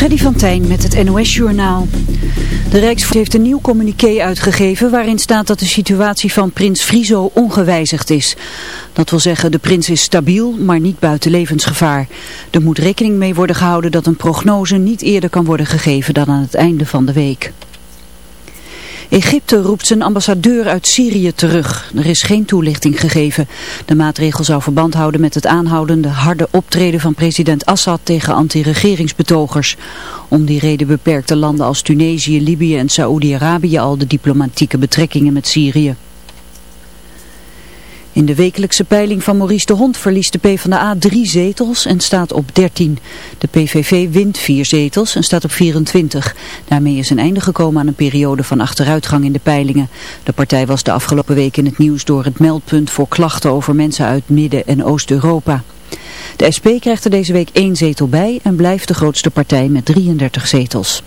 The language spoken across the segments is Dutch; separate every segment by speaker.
Speaker 1: Freddy van Tijn met het NOS-journaal. De Rijksvoet heeft een nieuw communiqué uitgegeven waarin staat dat de situatie van prins Friso ongewijzigd is. Dat wil zeggen, de prins is stabiel, maar niet buiten levensgevaar. Er moet rekening mee worden gehouden dat een prognose niet eerder kan worden gegeven dan aan het einde van de week. Egypte roept zijn ambassadeur uit Syrië terug. Er is geen toelichting gegeven. De maatregel zou verband houden met het aanhoudende harde optreden van president Assad tegen anti-regeringsbetogers. Om die reden beperkten landen als Tunesië, Libië en Saoedi-Arabië al de diplomatieke betrekkingen met Syrië. In de wekelijkse peiling van Maurice de Hond verliest de PvdA drie zetels en staat op 13. De PVV wint vier zetels en staat op 24. Daarmee is een einde gekomen aan een periode van achteruitgang in de peilingen. De partij was de afgelopen week in het nieuws door het meldpunt voor klachten over mensen uit Midden- en Oost-Europa. De SP krijgt er deze week één zetel bij en blijft de grootste partij met 33 zetels.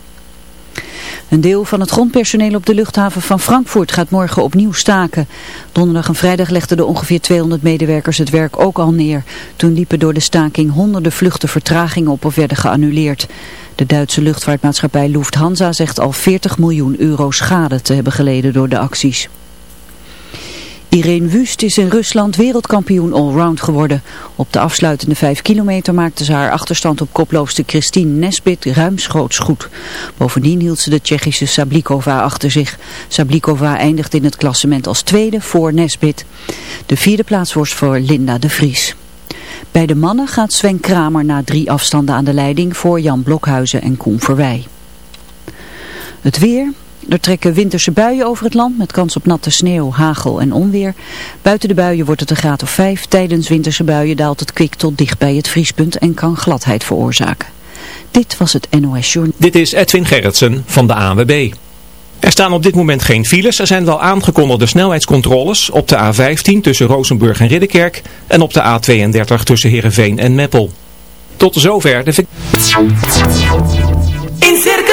Speaker 1: Een deel van het grondpersoneel op de luchthaven van Frankfurt gaat morgen opnieuw staken. Donderdag en vrijdag legden de ongeveer 200 medewerkers het werk ook al neer. Toen liepen door de staking honderden vluchten vertragingen op of werden geannuleerd. De Duitse luchtvaartmaatschappij Lufthansa zegt al 40 miljoen euro schade te hebben geleden door de acties. Irene Wust is in Rusland wereldkampioen allround geworden. Op de afsluitende 5 kilometer maakte ze haar achterstand op koploopster Christine Nesbit ruimschoots goed. Bovendien hield ze de Tsjechische Sablikova achter zich. Sablikova eindigt in het klassement als tweede voor Nesbit. De vierde plaats was voor Linda de Vries. Bij de mannen gaat Sven Kramer na drie afstanden aan de leiding voor Jan Blokhuizen en Koen Verwij. Het weer, er trekken winterse buien over het land met kans op natte sneeuw, hagel en onweer. Buiten de buien wordt het een graad of 5. Tijdens winterse buien daalt het kwik tot dicht bij het vriespunt en kan gladheid veroorzaken. Dit was het NOS Journal.
Speaker 2: Dit is Edwin Gerritsen van de ANWB. Er staan op dit moment geen files. Er zijn wel aangekondigde snelheidscontroles op de A15 tussen Rozenburg en Ridderkerk en op de A32 tussen Heerenveen en Meppel. Tot zover de...
Speaker 3: In Circus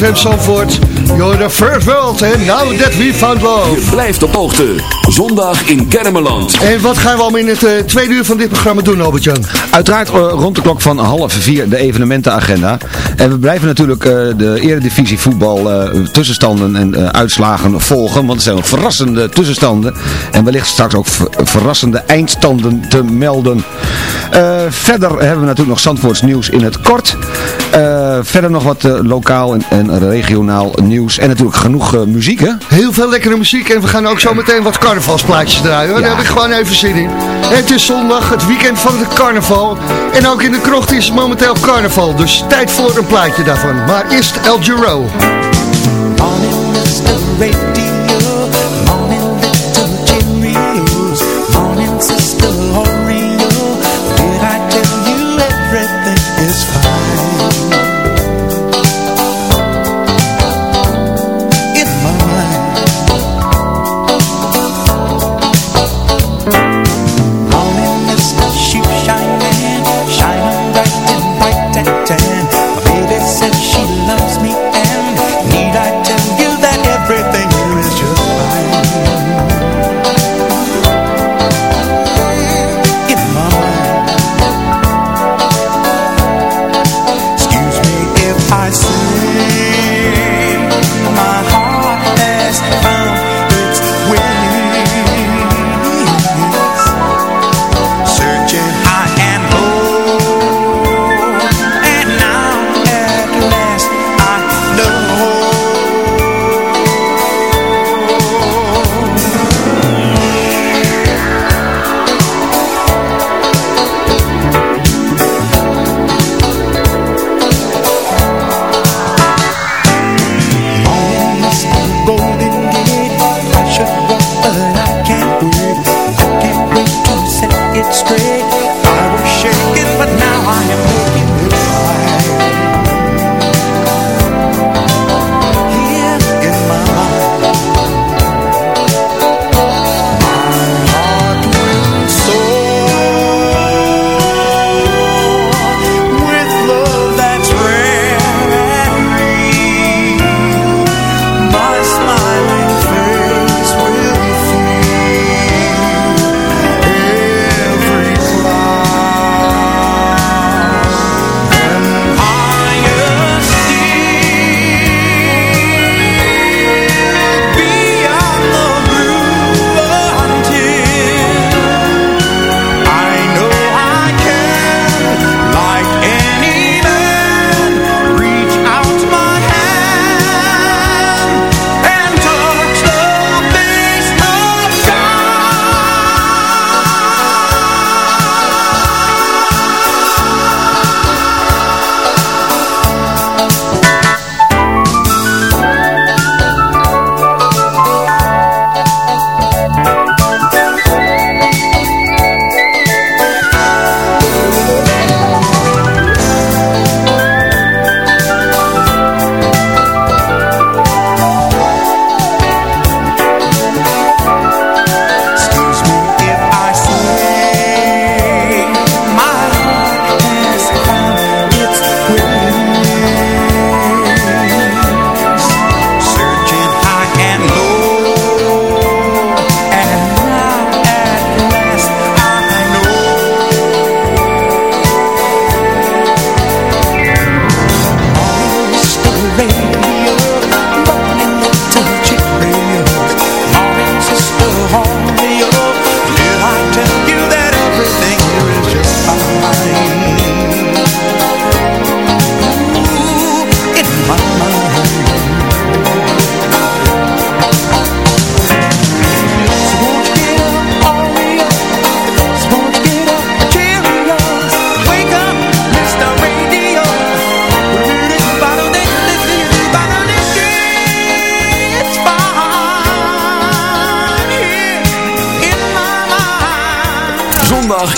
Speaker 4: CFM Zandvoort. You're the first world and now that we found love.
Speaker 5: Je blijft op hoogte. Zondag in Kennemerland.
Speaker 4: En wat gaan we allemaal in het eh, tweede uur van dit programma doen, Albert-Jan?
Speaker 6: Uiteraard eh, rond de klok van half vier de evenementenagenda. En we blijven natuurlijk eh, de eredivisie voetbal eh, tussenstanden en eh, uitslagen volgen. Want er zijn ook verrassende tussenstanden. En wellicht straks ook ver- verrassende eindstanden te melden. Eh, verder hebben we natuurlijk nog Zandvoorts nieuws in het kort. Eh, verder nog wat eh, lokaal en, en regionaal nieuws. En natuurlijk genoeg eh, muziek hè.
Speaker 4: Heel veel lekkere muziek en we gaan ook zo meteen wat carnavalsplaatjes draaien. hoor. Daar heb ik gewoon even zin in. Het is zondag, het weekend van de carnaval. En ook in de krocht is momenteel carnaval. Dus tijd voor een plaatje daarvan. Maar eerst El Giro.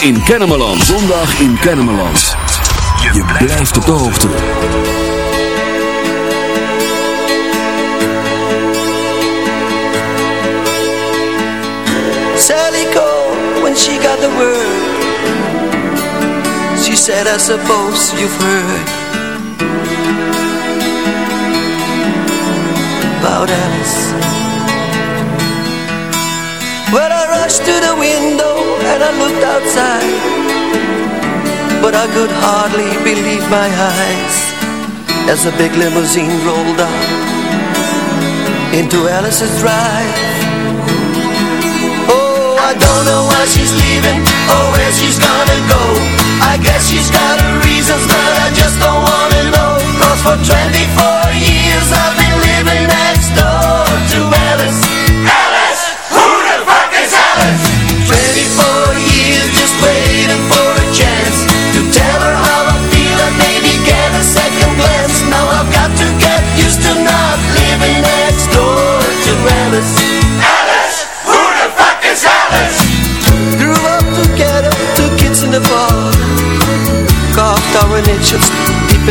Speaker 7: in
Speaker 5: Kennemerland. Zondag in Kennemerland. Je blijft op de hoogte.
Speaker 8: Sally called when she got the word. She said, I suppose you've heard. About Alice. Well, I rushed to the window looked outside, but I could hardly believe my eyes as a big limousine rolled up into Alice's drive. Oh, I don't know why she's leaving or where she's gonna go. I guess she's got her reasons, but I just don't wanna know. Cause for 24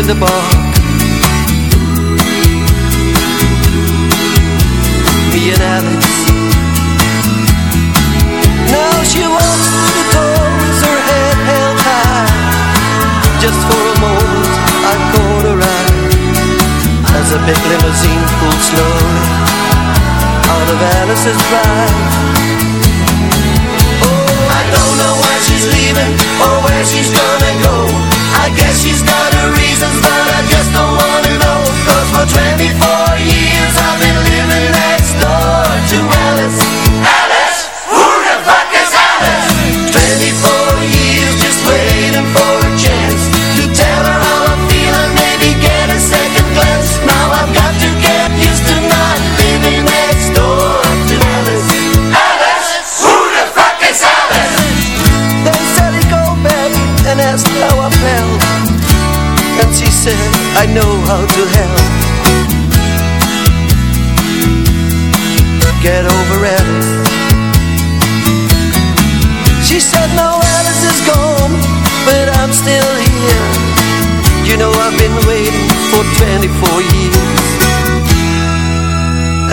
Speaker 8: in the bark. Me and Alice. Now she walks through the door with her head held high. Just for a moment, I caught her eye as a big limousine pulled slowly out of Alice's drive.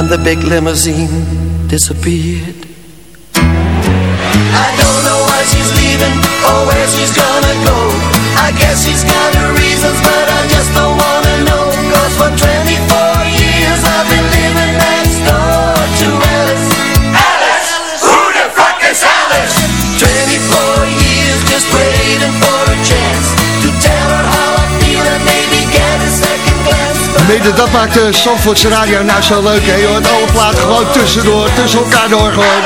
Speaker 8: The big limousine disappeared. I don't know why she's leaving or where she's gonna go. I guess she's got her reasons, but I just don't wanna
Speaker 9: dat maakt de Zandvoortse radio nou zo leuk, hè? Je hoort alle platen gewoon tussendoor, tussen elkaar door gewoon.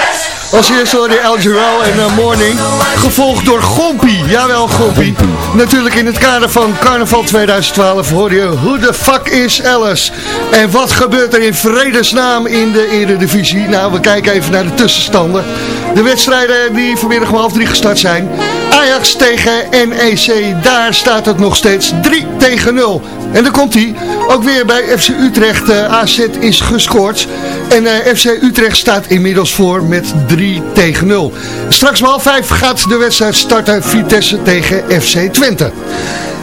Speaker 9: Als eerste hoorde je El Giro en uh, Morning, gevolgd door Gompie. Jawel, Gompie. Natuurlijk in het kader van Carnaval 2012 hoor je Who the fuck is Alice? En wat gebeurt er in vredesnaam in de Eredivisie? Nou, we kijken even naar de tussenstanden. De wedstrijden die vanmiddag om half drie gestart zijn. Ajax tegen NEC, daar staat het nog steeds 3 tegen 0. En dan komt hij, ook weer bij FC Utrecht, uh, AZ is gescoord. En uh, FC Utrecht staat inmiddels voor met 3 tegen 0. Straks om half 5 gaat de wedstrijd starten Vitesse tegen FC Twente.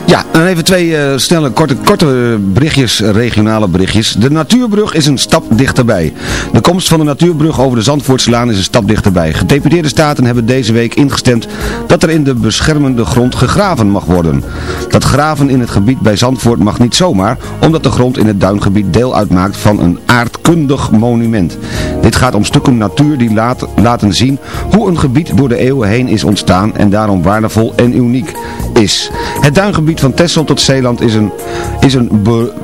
Speaker 6: Ja, dan even twee uh, snelle, korte, korte berichtjes, regionale berichtjes. De natuurbrug is een stap dichterbij. De komst van de natuurbrug over de Zandvoortslaan is een stap dichterbij. Gedeputeerde staten hebben deze week ingestemd dat er in de beschermende grond gegraven mag worden. Dat graven in het gebied bij Zandvoort mag niet zomaar, omdat de grond in het duingebied deel uitmaakt van een aardkundig monument. Dit gaat om stukken natuur die laten zien hoe een gebied door de eeuwen heen is ontstaan en daarom waardevol en uniek is. Het duingebied van Texel tot Zeeland is een, is een,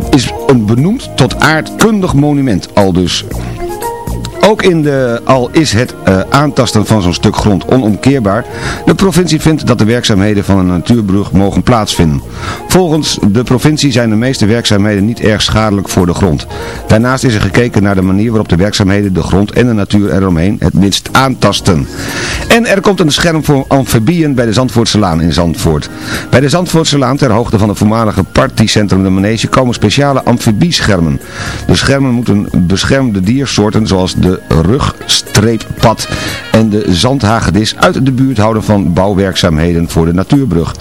Speaker 6: is een benoemd tot aardkundig monument, al dus. Ook in de, al is het uh, aantasten van zo'n stuk grond onomkeerbaar, de provincie vindt dat de werkzaamheden van een natuurbrug mogen plaatsvinden. Volgens de provincie zijn de meeste werkzaamheden niet erg schadelijk voor de grond. Daarnaast is er gekeken naar de manier waarop de werkzaamheden de grond en de natuur eromheen het minst aantasten. En er komt een scherm voor amfibieën bij de Zandvoortse Laan in Zandvoort. Bij de Zandvoortse Laan, ter hoogte van het voormalige partycentrum de Manege, komen speciale amfibieschermen. De schermen moeten beschermde diersoorten zoals de rugstreeppad en de zandhagedis uit de buurt houden van bouwwerkzaamheden voor de natuurbrug.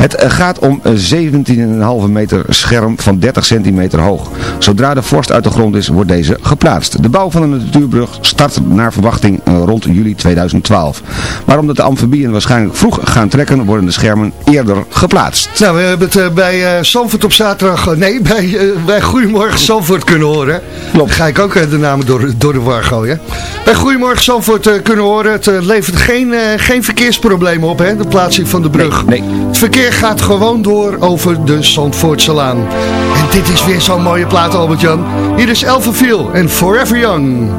Speaker 6: Het eh, gaat om eh, een 17,5 meter scherm van 30 centimeter hoog. Zodra de vorst uit de grond is, wordt deze geplaatst. De bouw van de natuurbrug start naar verwachting eh, rond juli 2012. Maar omdat de amfibieën waarschijnlijk vroeg gaan trekken, worden de schermen eerder geplaatst.
Speaker 10: Nou, we hebben het bij Sanfort op zaterdag, nee, bij, bij Goedemorgen Zandvoort kunnen horen. Ga ik ook de namen door, door de war gooien. Bij Goedemorgen Samford kunnen horen, het levert geen, geen verkeersproblemen op, hè, de plaatsing van de brug.
Speaker 6: Nee, nee.
Speaker 10: Het verkeer gaat gewoon door over de Zandvoortselaan. En dit is weer zo'n mooie plaat, Albert-Jan. Hier is Elvenviel en Forever Young.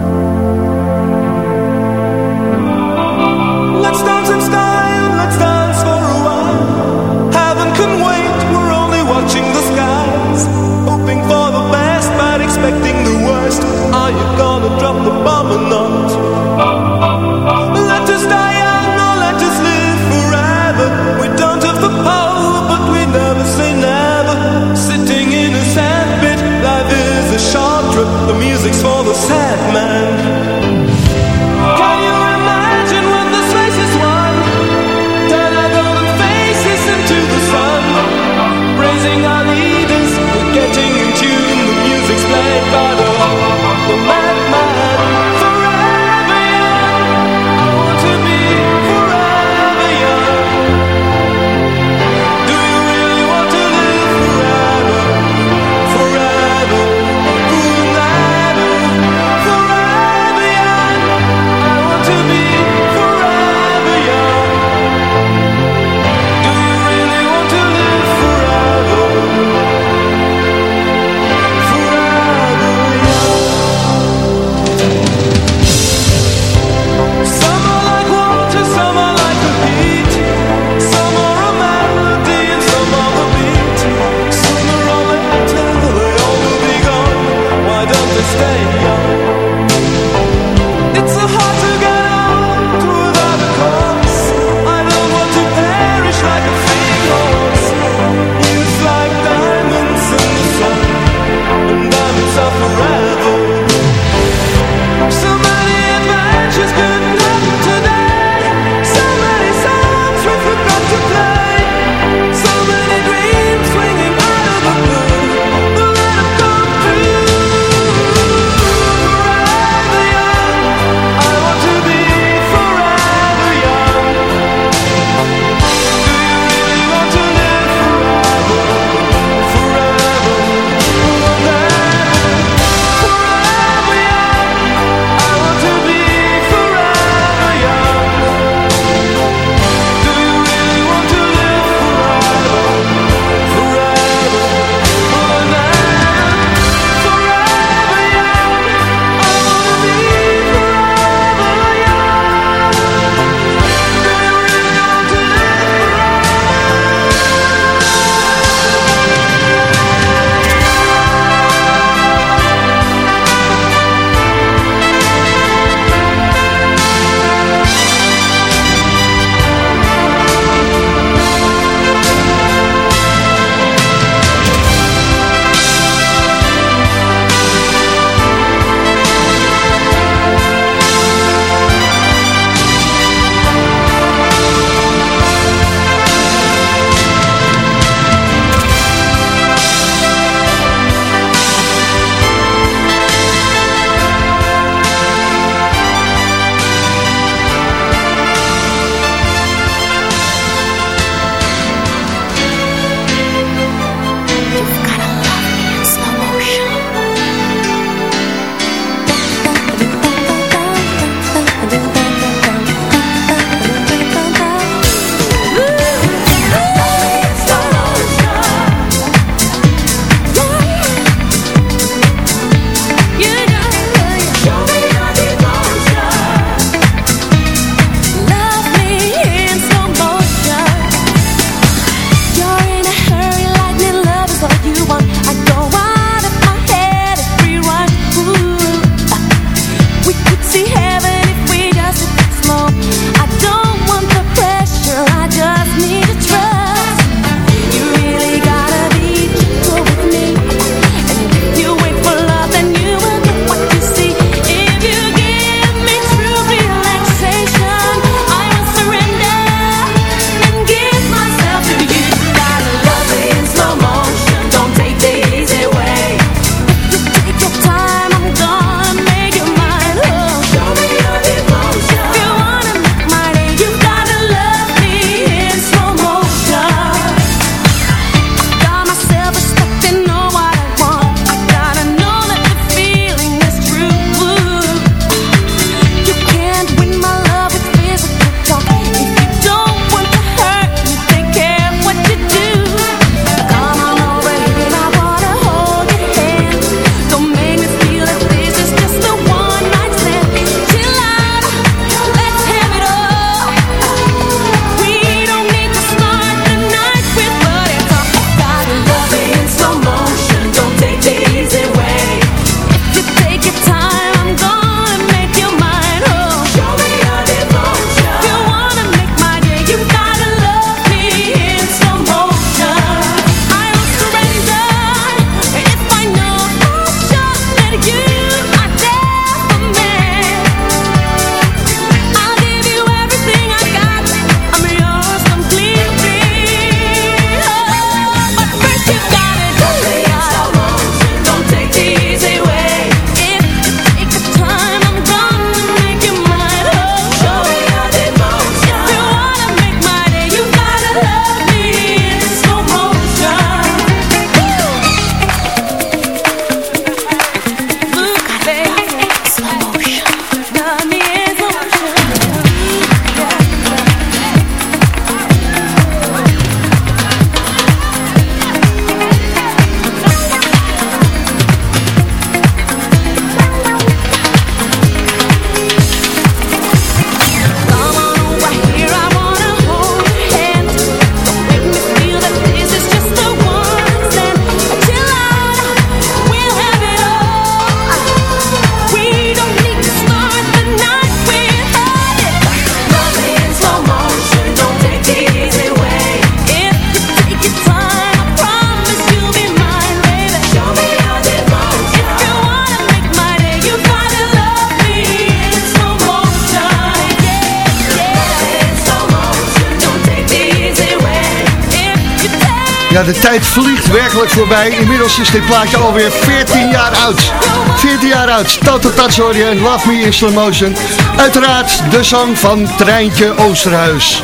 Speaker 9: Ja, de tijd vliegt werkelijk voorbij. Inmiddels is dit plaatje alweer 14 jaar oud. 14 jaar oud. Toto Tatsori en Love Me in Slow Motion. Uiteraard de zang van Treintje Oosterhuis.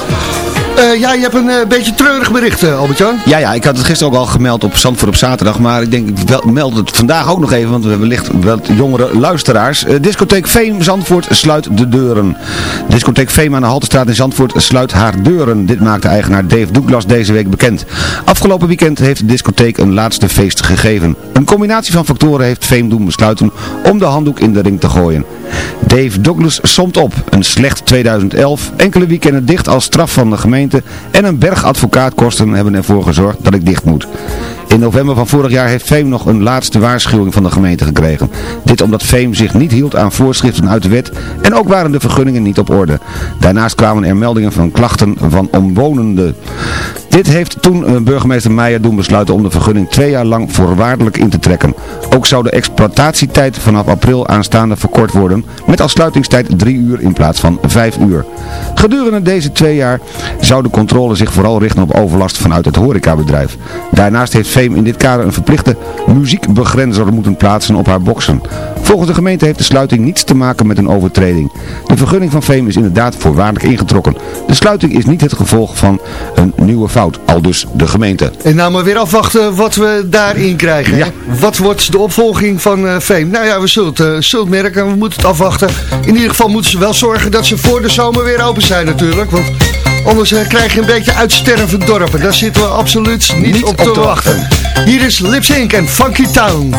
Speaker 9: Eh, ja, je hebt een eh, beetje treurig bericht, uh, Albert-Jan.
Speaker 6: Ja, ja, ik had het gisteren ook al gemeld op Zandvoort op zaterdag. Maar ik denk, ik meld het vandaag ook nog even. Want we hebben wellicht wat jongere luisteraars. Discotheek Veem Zandvoort sluit de deuren. Discotheek Veem aan de Haltestraat in Zandvoort sluit haar deuren. Dit maakte eigenaar Dave Douglas deze week bekend. Afgelopen weekend heeft de discotheek een laatste feest gegeven. Een combinatie van factoren heeft Veem doen besluiten om de handdoek in de ring te gooien. Dave Douglas somt op. Een slecht 2011, enkele weekenden dicht als straf van de gemeente en een berg advocaatkosten hebben ervoor gezorgd dat ik dicht moet. In november van vorig jaar heeft Veem nog een laatste waarschuwing van de gemeente gekregen. Dit omdat Veem zich niet hield aan voorschriften uit de wet en ook waren de vergunningen niet op orde. Daarnaast kwamen er meldingen van klachten van omwonenden. Dit heeft toen eh, burgemeester Meijer doen besluiten om de vergunning twee jaar lang voorwaardelijk in te trekken. Ook zou de exploitatietijd vanaf april aanstaande verkort worden, met als sluitingstijd drie uur in plaats van vijf uur. Gedurende deze twee jaar zou de controle zich vooral richten op overlast vanuit het horecabedrijf. Daarnaast heeft Veem in dit kader een verplichte muziekbegrenzer moeten plaatsen op haar boksen. Volgens de gemeente heeft de sluiting niets te maken met een overtreding. De vergunning van Veem is inderdaad voorwaardelijk ingetrokken. De sluiting is niet het gevolg van een nieuwe fout, al dus de gemeente.
Speaker 9: En nou maar weer afwachten wat we daarin krijgen.
Speaker 6: Ja.
Speaker 9: Wat wordt de opvolging van eh Veem? Nou ja, we zullen het, eh, zullen het merken. We moeten het afwachten. In ieder geval moeten ze wel zorgen dat ze voor de zomer weer open zijn natuurlijk. Want anders eh, krijg je een beetje uitstervend dorp. En daar zitten we absoluut niet,
Speaker 6: Niet
Speaker 9: op, te,
Speaker 6: op te
Speaker 9: wachten. Hier is Lip Sync en
Speaker 11: Funky Town.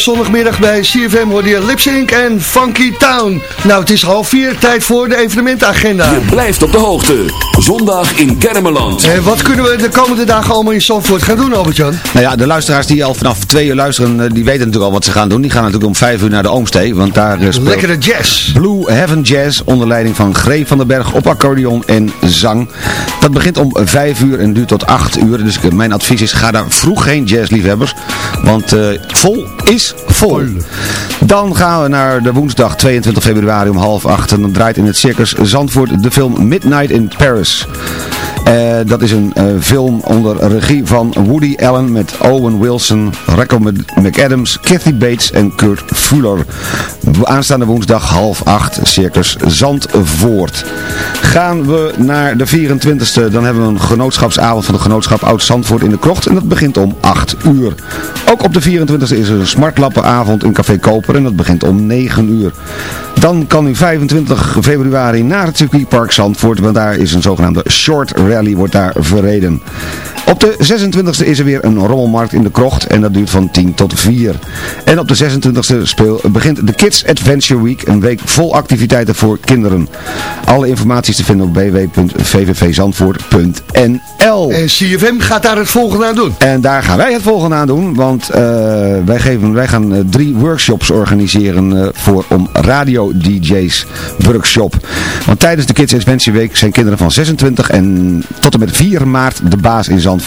Speaker 9: Zondagmiddag bij CFM hoorde je Lipsync en Funky Town. Nou, het is half vier, tijd voor de evenementagenda.
Speaker 5: Je blijft op de hoogte. Zondag in Kermeland.
Speaker 9: En wat kunnen we de komende dagen allemaal in Zandvoort gaan doen, Albert-Jan?
Speaker 6: Nou ja, de luisteraars die al vanaf twee uur luisteren, eh, die weten natuurlijk al wat ze gaan doen. Die gaan natuurlijk om vijf uur naar de Oomstee, want daar eh, speelt
Speaker 9: Lekkere jazz.
Speaker 6: Blue Heaven Jazz onder leiding van Gree van den Berg op accordeon en zang. Dat begint om vijf uur en duurt tot acht uur. Dus eh, mijn advies is, ga daar vroeg heen, jazzliefhebbers. Want eh, vol is vol. Dan gaan we naar de woensdag 22 februari om half acht. En dan draait in het Circus Zandvoort de film Midnight in Paris. Eh, dat is een eh, film onder regie van Woody Allen met Owen Wilson, Recco McAdams, Kathy Bates en Kurt Fuller. Aanstaande woensdag half acht, Circus Zandvoort. Gaan we naar de 24e, dan hebben we een genootschapsavond van de genootschap Oud Zandvoort in de Krocht. En dat begint om 8 uur. Ook op de 24e is er een smartlappenavond in Café Koper en dat begint om 9 uur. Dan kan u 25 februari naar het circuitpark Zandvoort, want daar is een zogenaamde short rally wordt daar verreden. Op de 26e is er weer een rommelmarkt in de krocht en dat duurt van 10 tot 4. En op de 26e speel, begint de Kids Adventure Week, een week vol activiteiten voor kinderen. Alle informatie is te vinden op www.vvvzandvoort.nl
Speaker 9: En CFM gaat daar het volgende aan doen.
Speaker 6: En daar gaan wij het volgende aan doen, want eh, wij, geven, wij gaan eh, drie workshops organiseren eh, voor om radio DJ's workshop. Want tijdens de Kids Adventure Week zijn kinderen van 26 en tot en met 4 maart de baas in Zandvoort.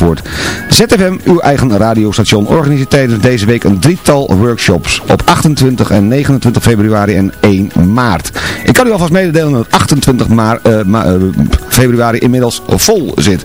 Speaker 6: ZFM, uw eigen radiostation, organiseert tijdens deze week een drietal workshops op 28 en 29 februari en 1 maart. Ik kan u alvast mededelen dat 28 maar, eh, ma- eh, februari inmiddels vol zit.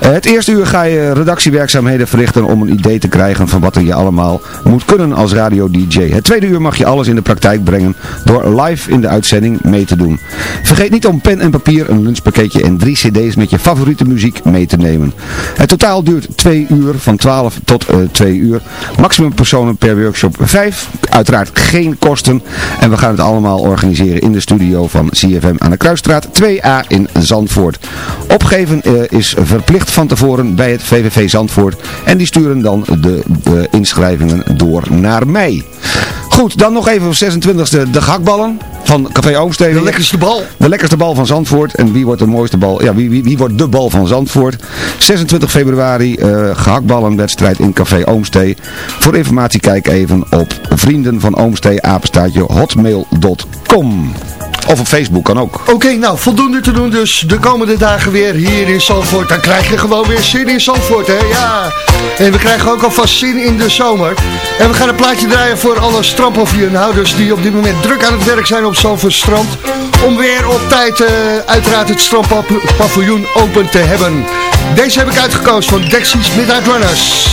Speaker 6: Eh, het eerste uur ga je redactiewerkzaamheden verrichten om een idee te krijgen van wat er je allemaal moet kunnen als radio-dj. Het tweede uur mag je alles in de praktijk brengen door live in de uitzending mee te doen. Vergeet niet om pen en papier, een lunchpakketje en drie cd's met je favoriete muziek mee te nemen. Het totaal duurt 2 uur, van 12 tot 2 uur. Maximum personen per workshop 5. Uiteraard geen kosten. En we gaan het allemaal organiseren in de studio van CFM aan de Kruisstraat 2A in Zandvoort. Opgeven eh, is verplicht van tevoren bij het VVV Zandvoort. En die sturen dan de, de inschrijvingen door naar mij. Goed, dan nog even op 26e de gehaktballen van Café Oomstede.
Speaker 9: De lekkerste bal.
Speaker 6: De lekkerste bal van Zandvoort. En wie wordt de mooiste bal? Ja, wie, wie, wie wordt de bal van Zandvoort? 26 februari, eh gehaktballenwedstrijd in Café Oomstee. Voor informatie kijk even op vrienden van Oomstee, apenstaatje, hotmail.com. Of op Facebook kan ook.
Speaker 9: Oké, nou, voldoende te doen dus de komende dagen weer hier in Zandvoort. Dan krijg je gewoon weer zin in Zandvoort, hè? Ja. En we krijgen ook alvast zin in de zomer. En we gaan een plaatje draaien voor alle strandpaviljoenhouders die op dit moment druk aan het werk zijn op Zandvoort strand. Om weer op tijd eh, uiteraard het strandpaviljoen open te hebben. Deze heb ik uitgekozen van Dexys Midnight Runners.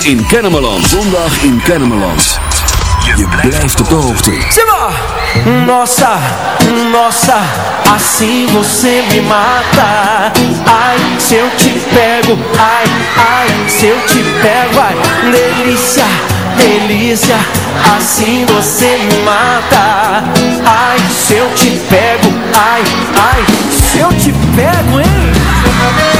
Speaker 5: Zondag in Kennemerland. Zondag in Kennemerland. Je blijft op de hoogte.
Speaker 12: Simba! Nossa, nossa, assim você me mata. Ai, se eu te pego, ai, ai, se eu te pego, ai, delícia, delícia, assim você me mata. Ai, se eu te pego, ai, ai, se eu te pego, hein?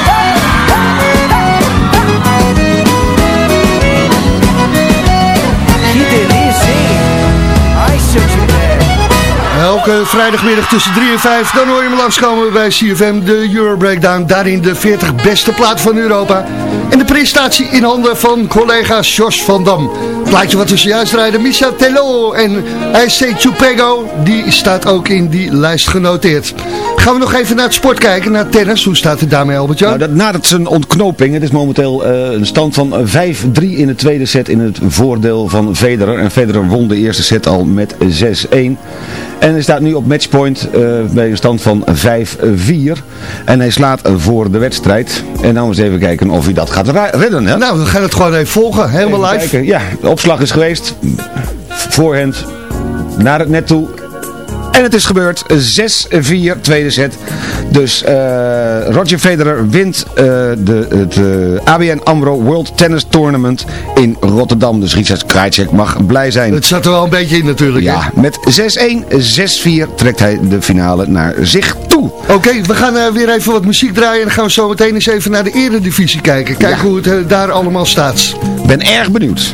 Speaker 9: Vrijdagmiddag tussen 3 en 5, dan hoor je me langskomen bij CFM, de Euro Breakdown. Daarin de 40 beste plaat van Europa. En de presentatie in handen van collega Jos van Dam. Plaatje wat we zojuist rijden, Michel Tello en IC Chupego, die staat ook in die lijst genoteerd. Gaan we nog even naar het sport kijken, naar tennis. Hoe staat het daarmee, Albert-Jan?
Speaker 6: Nou, dat, nadat zijn ontknoping, het is momenteel eh, een stand van 5-3 in de tweede set in het voordeel van Federer. En Federer won de eerste set al met 6-1. En hij staat nu op matchpoint eh, bij een stand van 5-4. En hij slaat voor de wedstrijd. En nou eens even kijken of hij dat gaat redden. Hè?
Speaker 9: Nou, we gaan het gewoon even volgen, helemaal
Speaker 6: Even
Speaker 9: live.
Speaker 6: kijken. Ja, de opslag is geweest. Voorhand naar het net toe. En het is gebeurd. 6-4, tweede set. Dus eh, Roger Federer wint eh, de, het eh, ABN AMRO World Tennis Tournament in Rotterdam. Dus Richard Krajcek mag blij zijn.
Speaker 9: Het zat er wel een beetje in natuurlijk. hè?
Speaker 6: Ja, met 6-1, 6-4 trekt hij de finale naar zich toe.
Speaker 9: Oké, we gaan eh, weer even wat muziek draaien en dan gaan we zo meteen eens even naar de eredivisie kijken. Kijken
Speaker 6: Ja.
Speaker 9: hoe het eh, daar allemaal staat.
Speaker 6: Ben erg benieuwd.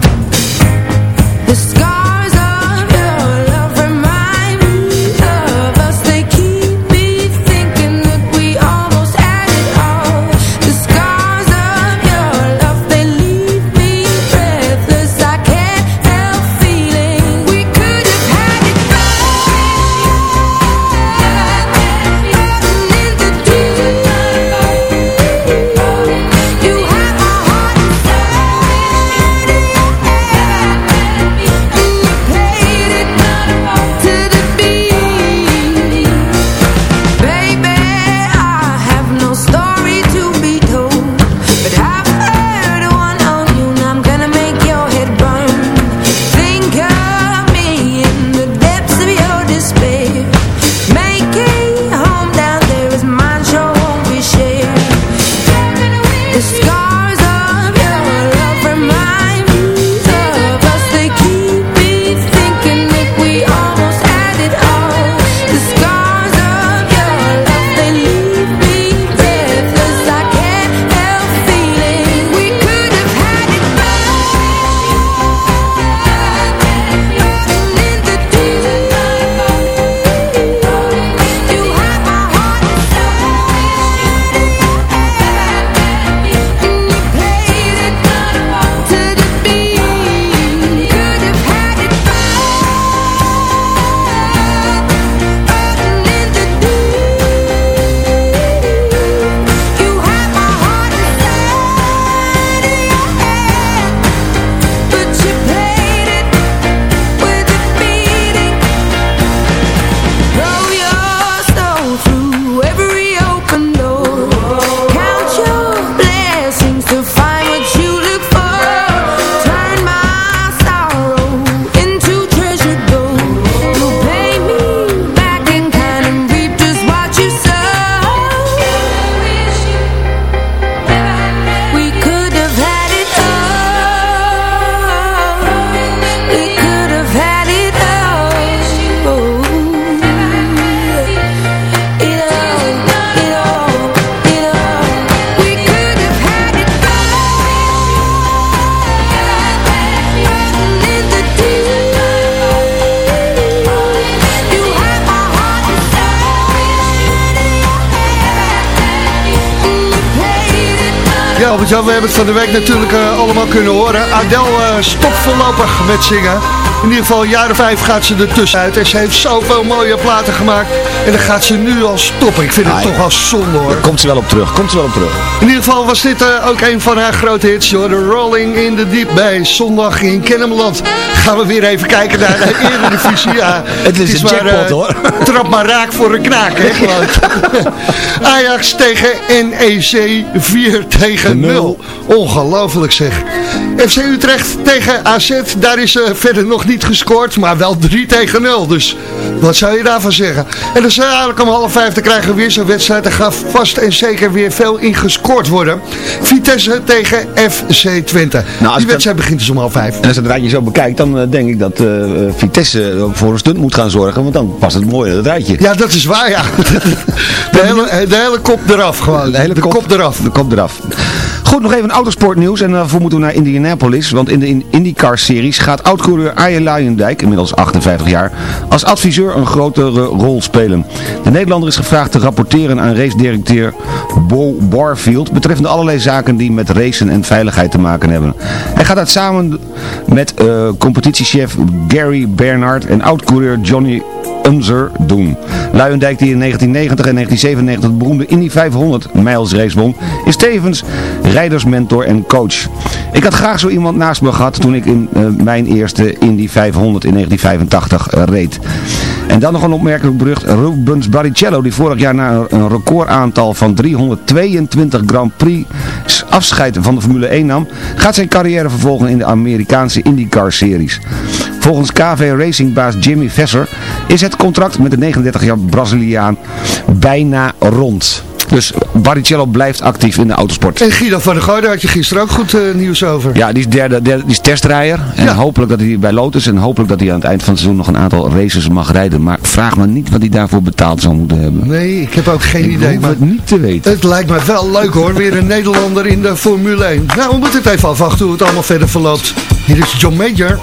Speaker 9: Albert-Jan, we hebben het van de week natuurlijk eh, allemaal kunnen horen. Adele eh, stopt voorlopig met zingen. In ieder geval, jaren vijf gaat ze er tussenuit. En ze heeft zoveel mooie platen gemaakt. En dan gaat ze nu al stoppen. Ik vind het
Speaker 6: Ah,
Speaker 9: toch wel zonde hoor.
Speaker 6: Daar komt ze wel op terug, komt ze wel op terug.
Speaker 9: In ieder geval was dit eh, ook een van haar grote hits, hoor. De Rolling in the Deep bij zondag in Kennemerland. Gaan we weer even kijken naar de Eredivisie. Ja,
Speaker 6: Het is een
Speaker 9: maar,
Speaker 6: jackpot, hoor.
Speaker 9: Trap maar raak voor een knaak, hè. Ajax tegen NEC 4 tegen 0. Ongelooflijk zeg. FC Utrecht tegen AZ, daar is eh, verder nog niet gescoord, maar wel 3 tegen 0. Dus wat zou je daarvan zeggen? En dus eigenlijk om half vijf te krijgen we weer zo'n wedstrijd. Er gaat vast en zeker weer veel in gescoord worden. Vitesse tegen FC Twente.
Speaker 6: Nou,
Speaker 9: Die wedstrijd begint dus om half vijf.
Speaker 6: En als je het rijtje zo bekijkt, dan eh, denk ik dat eh, Vitesse voor een stunt moet gaan zorgen. Want dan past het mooi in het rijtje.
Speaker 9: Ja, dat is waar, ja. De hele, de hele kop eraf gewoon.
Speaker 6: De hele kop,
Speaker 9: eraf.
Speaker 6: De kop eraf. Goed, nog even autosportnieuws. En daarvoor moeten we naar Indianapolis. Want in de in- IndyCar-series gaat oud-coureur Arjen Luijendijk, inmiddels 58 jaar, als adviseur een grotere rol spelen. De Nederlander is gevraagd te rapporteren aan race-directeur Bo Barfield betreffende allerlei zaken die met racen en veiligheid te maken hebben. Hij gaat dat samen met eh, competitiechef Gary Bernard en oud-coureur Johnny Unzer doen. Luijendijk die in 1990 en 1997 de beroemde Indy 500 mijls race won, is tevens rijdersmentor en coach. Ik had graag zo iemand naast me gehad toen ik in eh, mijn eerste Indy 500 in 1985 eh, reed. En dan nog een opmerkelijk berucht, Rubens Barrichello die vorig jaar na een- recordaantal van 322 Grand Prix afscheid van de Formule 1 nam, gaat zijn carrière vervolgen in de Amerikaanse IndyCar series. Volgens KV Racing baas Jimmy Vesser is het contract met de 39 jaar Braziliaan bijna rond. Dus Barrichello blijft actief in de autosport.
Speaker 9: En Guido van der Gooi, daar had je gisteren ook goed eh, nieuws over.
Speaker 6: Ja, die is, derde, derde, die is testrijder. En hopelijk dat hij bij Lotus en hopelijk dat hij aan het eind van het seizoen nog een aantal races mag rijden. Maar vraag me niet wat hij daarvoor betaald zou moeten hebben.
Speaker 9: Nee, ik heb ook geen
Speaker 6: Ik
Speaker 9: idee. Maar
Speaker 6: het niet te weten.
Speaker 9: het lijkt me wel leuk hoor, weer een Nederlander in de Formule 1. Nou, we moeten het even afwachten hoe het allemaal verder verloopt. Hier is John Major.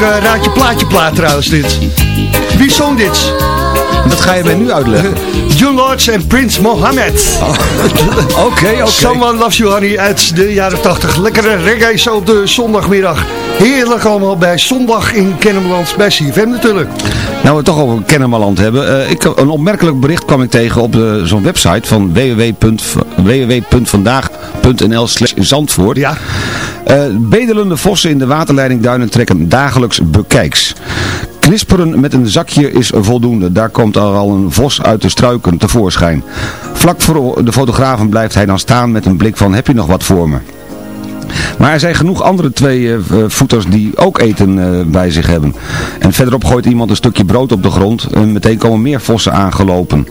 Speaker 9: Leuk eh, raadje plaatje plaat trouwens dit. Wie zong dit?
Speaker 6: Dat ga je mij nu uitleggen.
Speaker 9: John Lords en Prins Mohammed.
Speaker 6: Oké, oké.
Speaker 9: Someone Loves You Honey uit de jaren 80. Lekkere reggae zo op de zondagmiddag. Heerlijk allemaal bij zondag in Kennemerland bij CFM natuurlijk.
Speaker 6: Nou, we het toch over Kennemerland hebben. Eh, ik, een opmerkelijk bericht kwam ik tegen op de- zo'n website van www.v- www.vandaag.nl slash Zandvoort.
Speaker 9: Ja.
Speaker 6: Eh, bedelende vossen in de waterleiding Duinen trekken dagelijks bekijks. Knisperen met een zakje is voldoende. Daar komt al een vos uit de struiken tevoorschijn. Vlak voor de fotografen blijft hij dan staan met een blik van heb je nog wat voor me? Maar er zijn genoeg andere twee eh, voeters die ook eten eh, bij zich hebben. En verderop gooit iemand een stukje brood op de grond en meteen komen meer vossen aangelopen.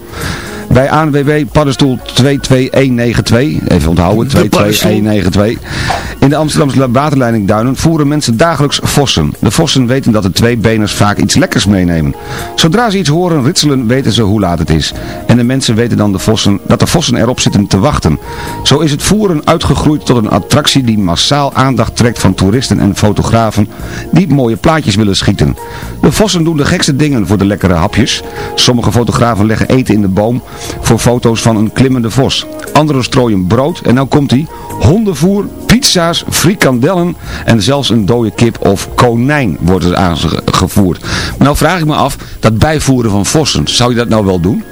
Speaker 6: Bij ANWB paddenstoel 22192, even onthouden,
Speaker 9: De paddenstoel.
Speaker 6: 22192. In de Amsterdamse waterleiding Duinen voeren mensen dagelijks vossen. De vossen weten dat de tweebeners vaak iets lekkers meenemen. Zodra ze iets horen ritselen weten ze hoe laat het is. En de mensen weten dan de vossen, dat de vossen erop zitten te wachten. Zo is het voeren uitgegroeid tot een attractie die massaal aandacht trekt van toeristen en fotografen die mooie plaatjes willen schieten. De vossen doen de gekste dingen voor de lekkere hapjes. Sommige fotografen leggen eten in de boom voor foto's van een klimmende vos. Anderen strooien brood en nou komt hij. Hondenvoer, pizza's, frikandellen en zelfs een dode kip of konijn wordt er aangevoerd. Nou vraag ik me af, dat bijvoeren van vossen, zou je dat nou wel doen?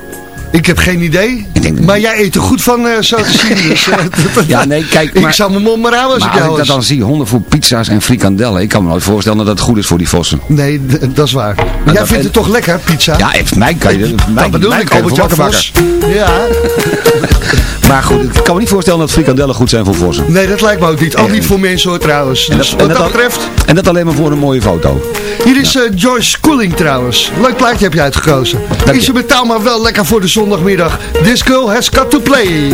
Speaker 9: Ik heb geen idee. maar jij eet er goed van, eh, zo te zien. Dus, eh,
Speaker 6: Ja, nee, kijk,
Speaker 9: ik
Speaker 6: maar-
Speaker 9: zou mijn mond maar houden als
Speaker 6: Maar
Speaker 9: ik
Speaker 6: als
Speaker 9: jou
Speaker 6: ik dat dan zie, honden voor pizza's en frikandellen, ik kan me nooit voorstellen dat dat goed is voor die vossen.
Speaker 9: Nee, dat is waar. jij
Speaker 6: dat-
Speaker 9: vindt
Speaker 6: en-
Speaker 9: het toch lekker, pizza?
Speaker 6: Ja, even mij kan je... Mij,
Speaker 9: dat bedoel ik,
Speaker 6: voor wakker
Speaker 9: Vos. Ja,
Speaker 6: Maar goed, ik kan me niet voorstellen dat frikandellen goed zijn voor vossen.
Speaker 9: nee, dat lijkt me ook niet. Ook niet voor mensen hoor trouwens.
Speaker 6: En
Speaker 9: Dus wat dat
Speaker 6: dat
Speaker 9: betreft,
Speaker 6: En dat alleen maar voor een mooie foto.
Speaker 9: Hier is eh, Joyce Cooling trouwens. Leuk plaatje heb je uitgekozen. Is betaal maar wel lekker voor de zondagmiddag. This girl has got to play.